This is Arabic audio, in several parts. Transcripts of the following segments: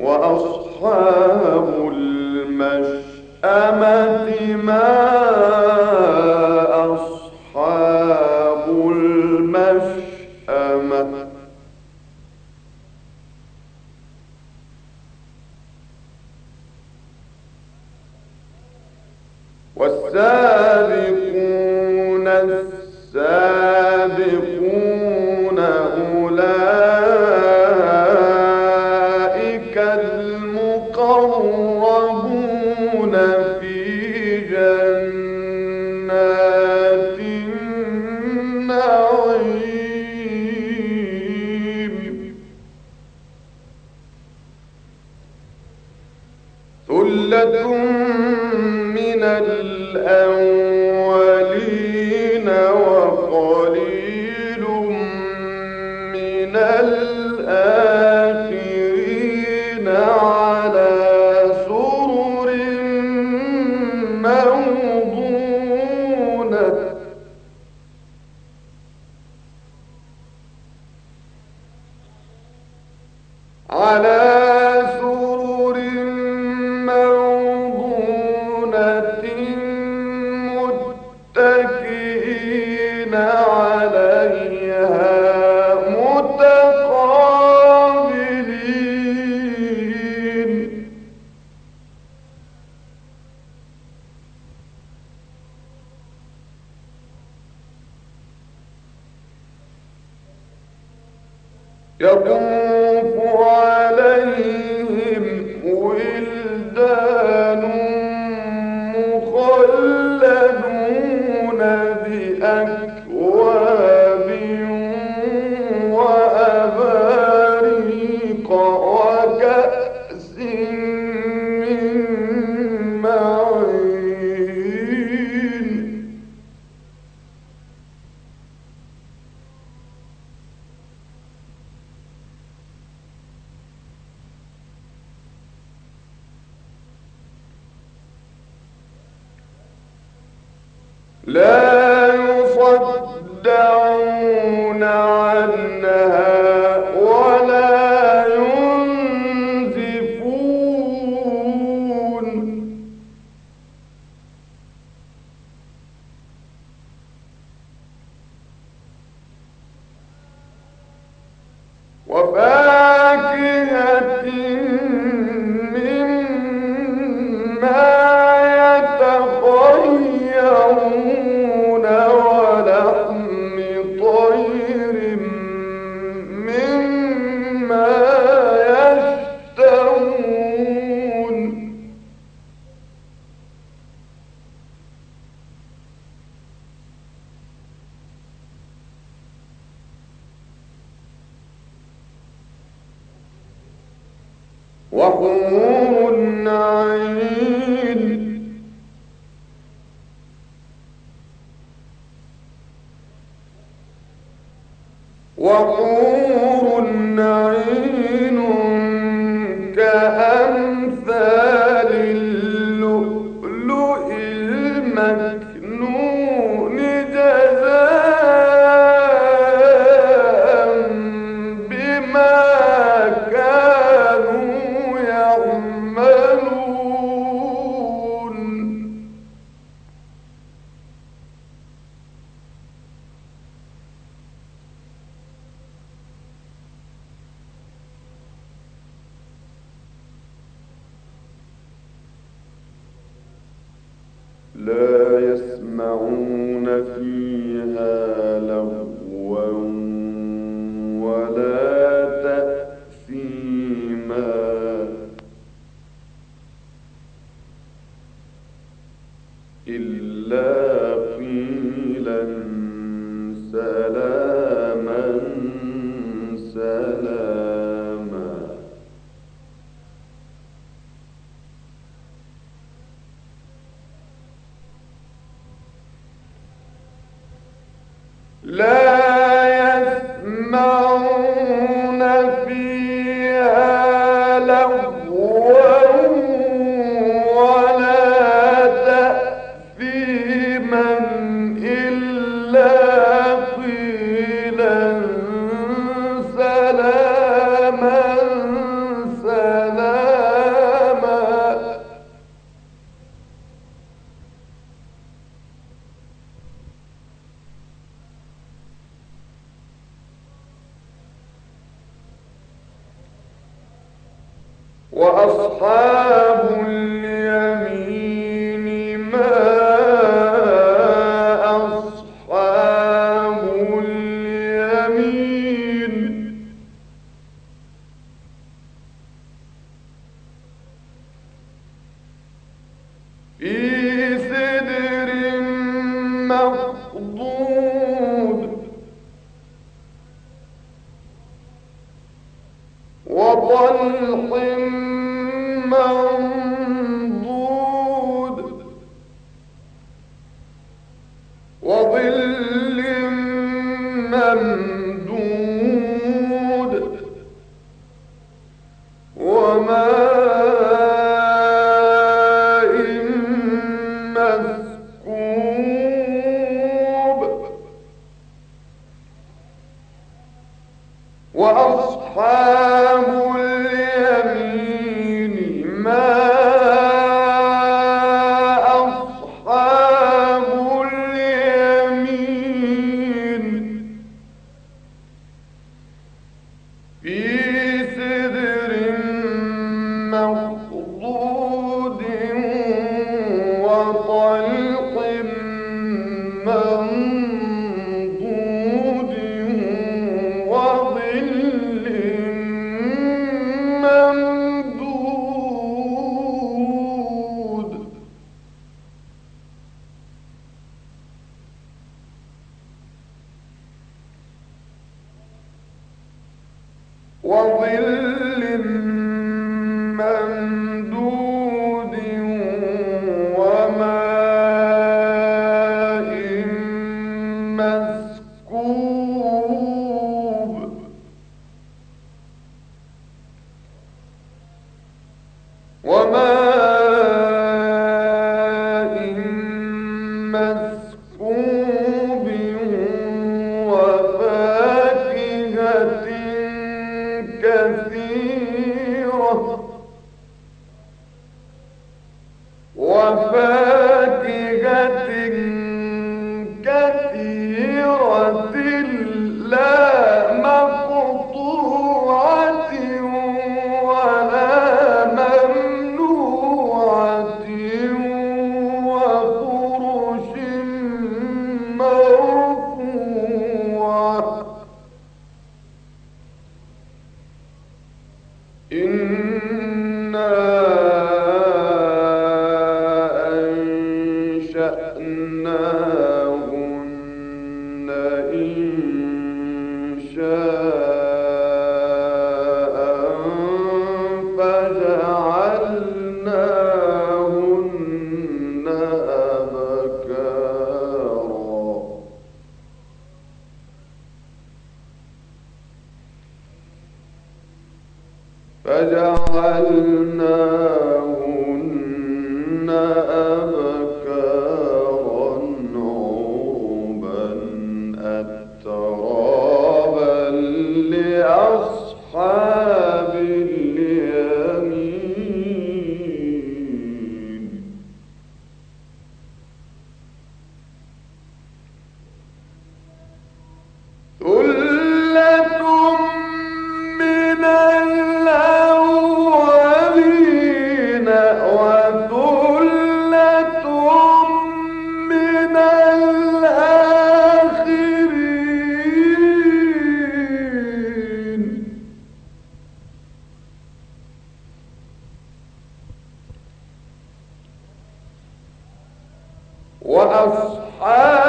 وأصحاب المشأمة ما الآخرة لا E وأصحاب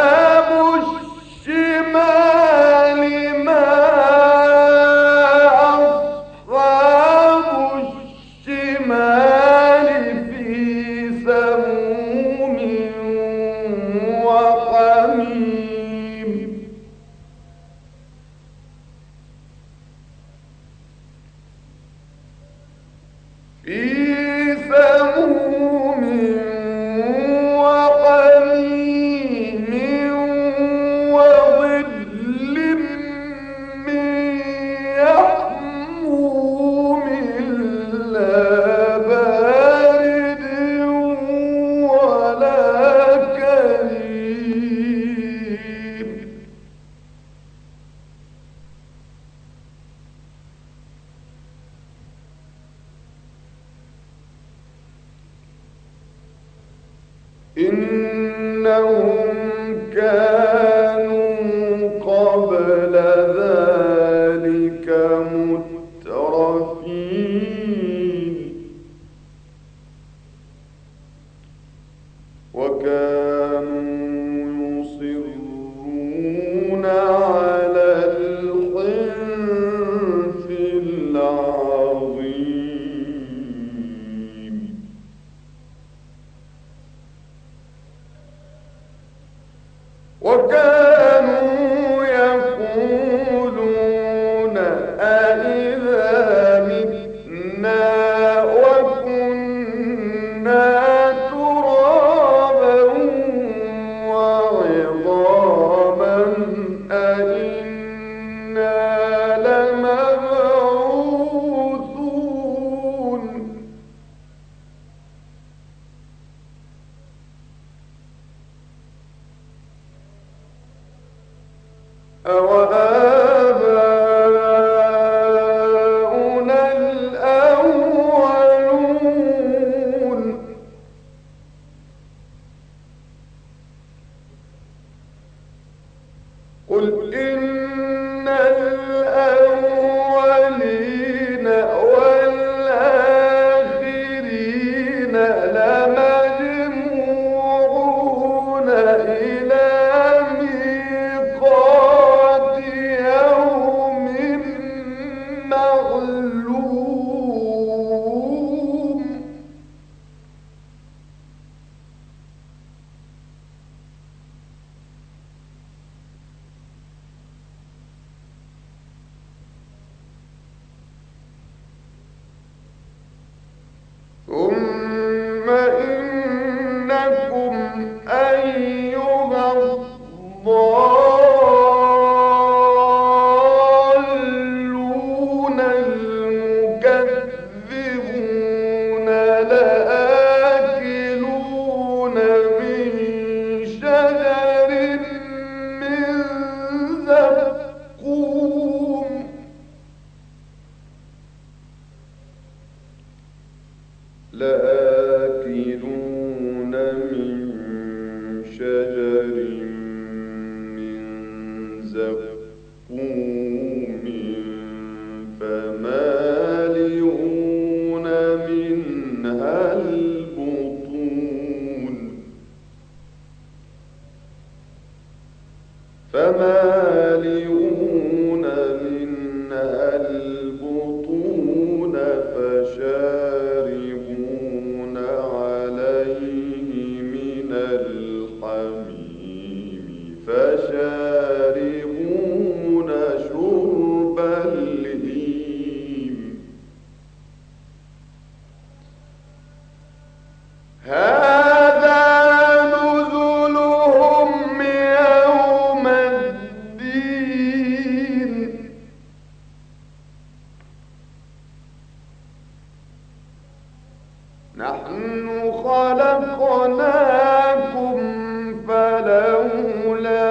إنهم لولا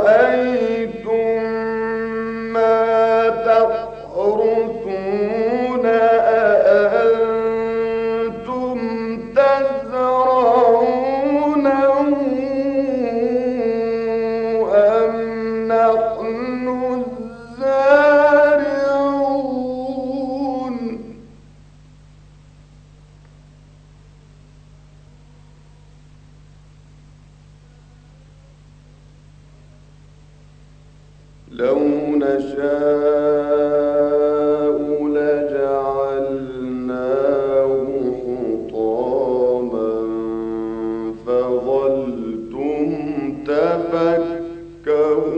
أفرأيتم تفكهون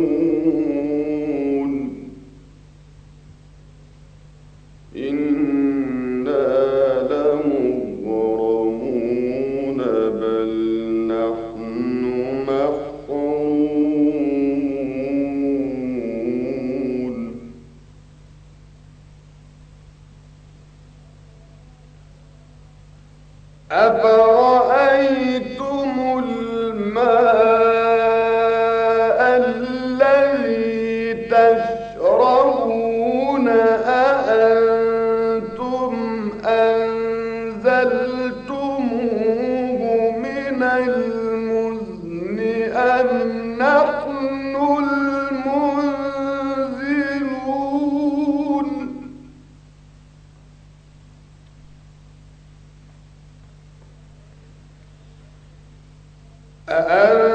أأنت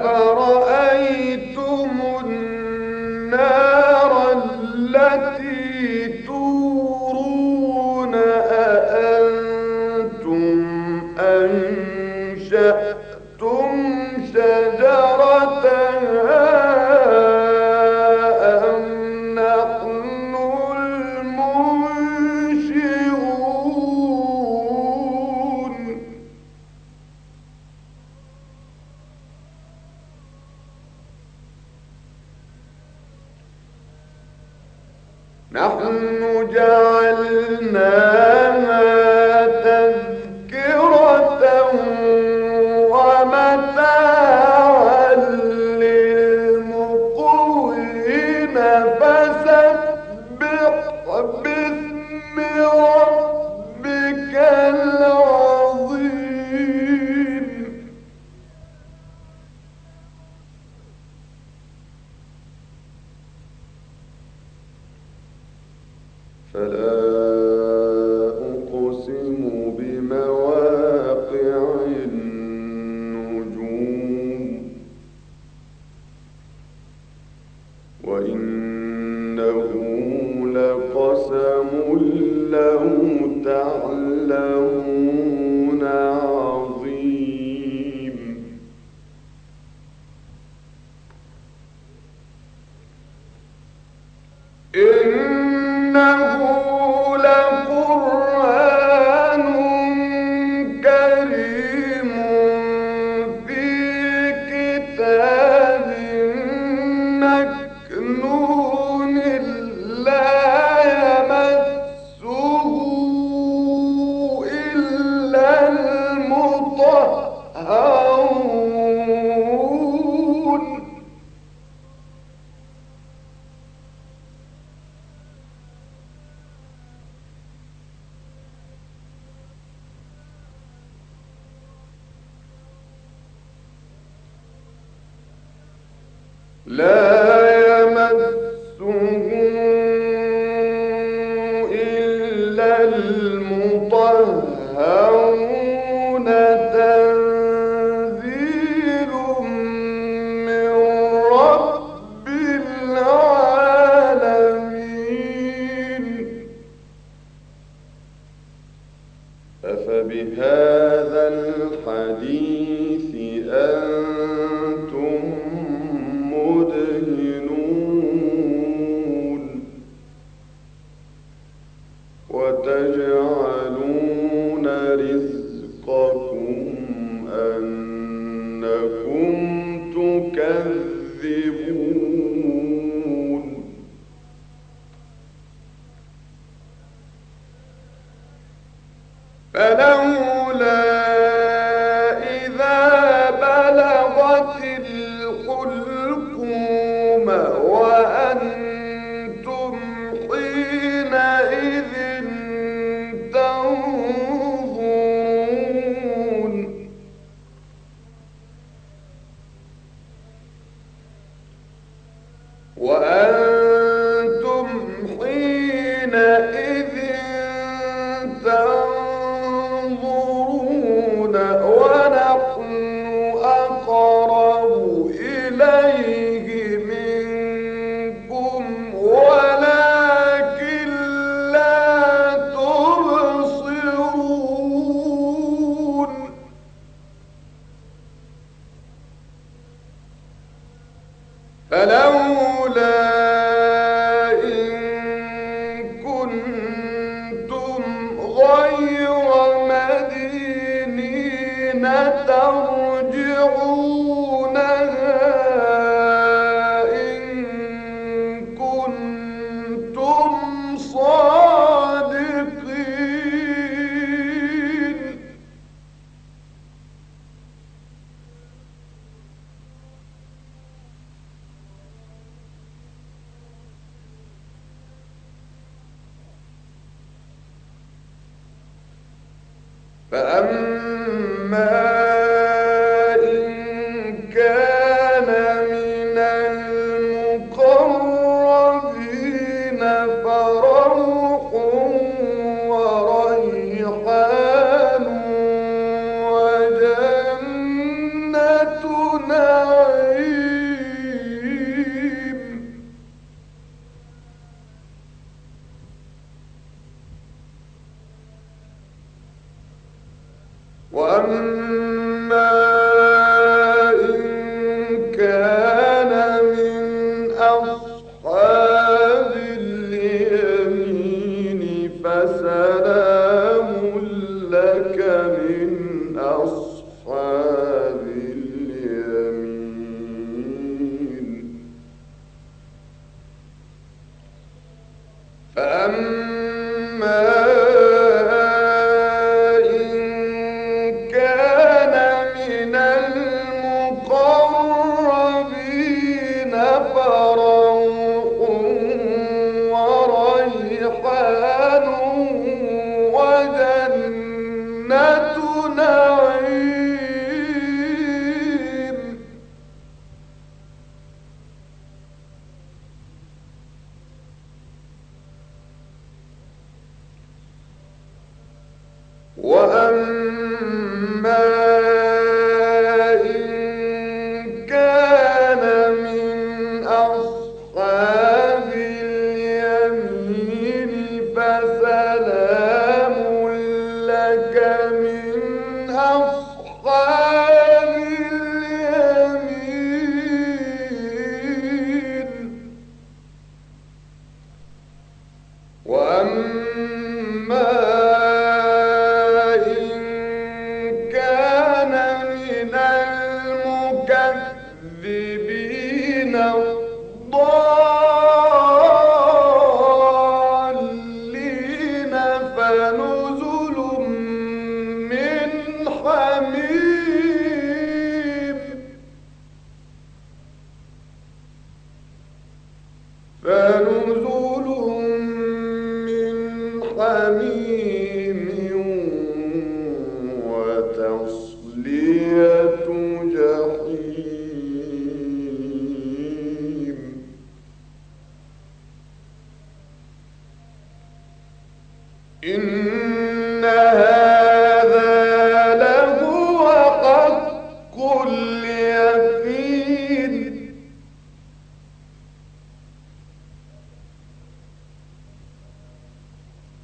أفرأيتم فأما فأما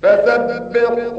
فسبح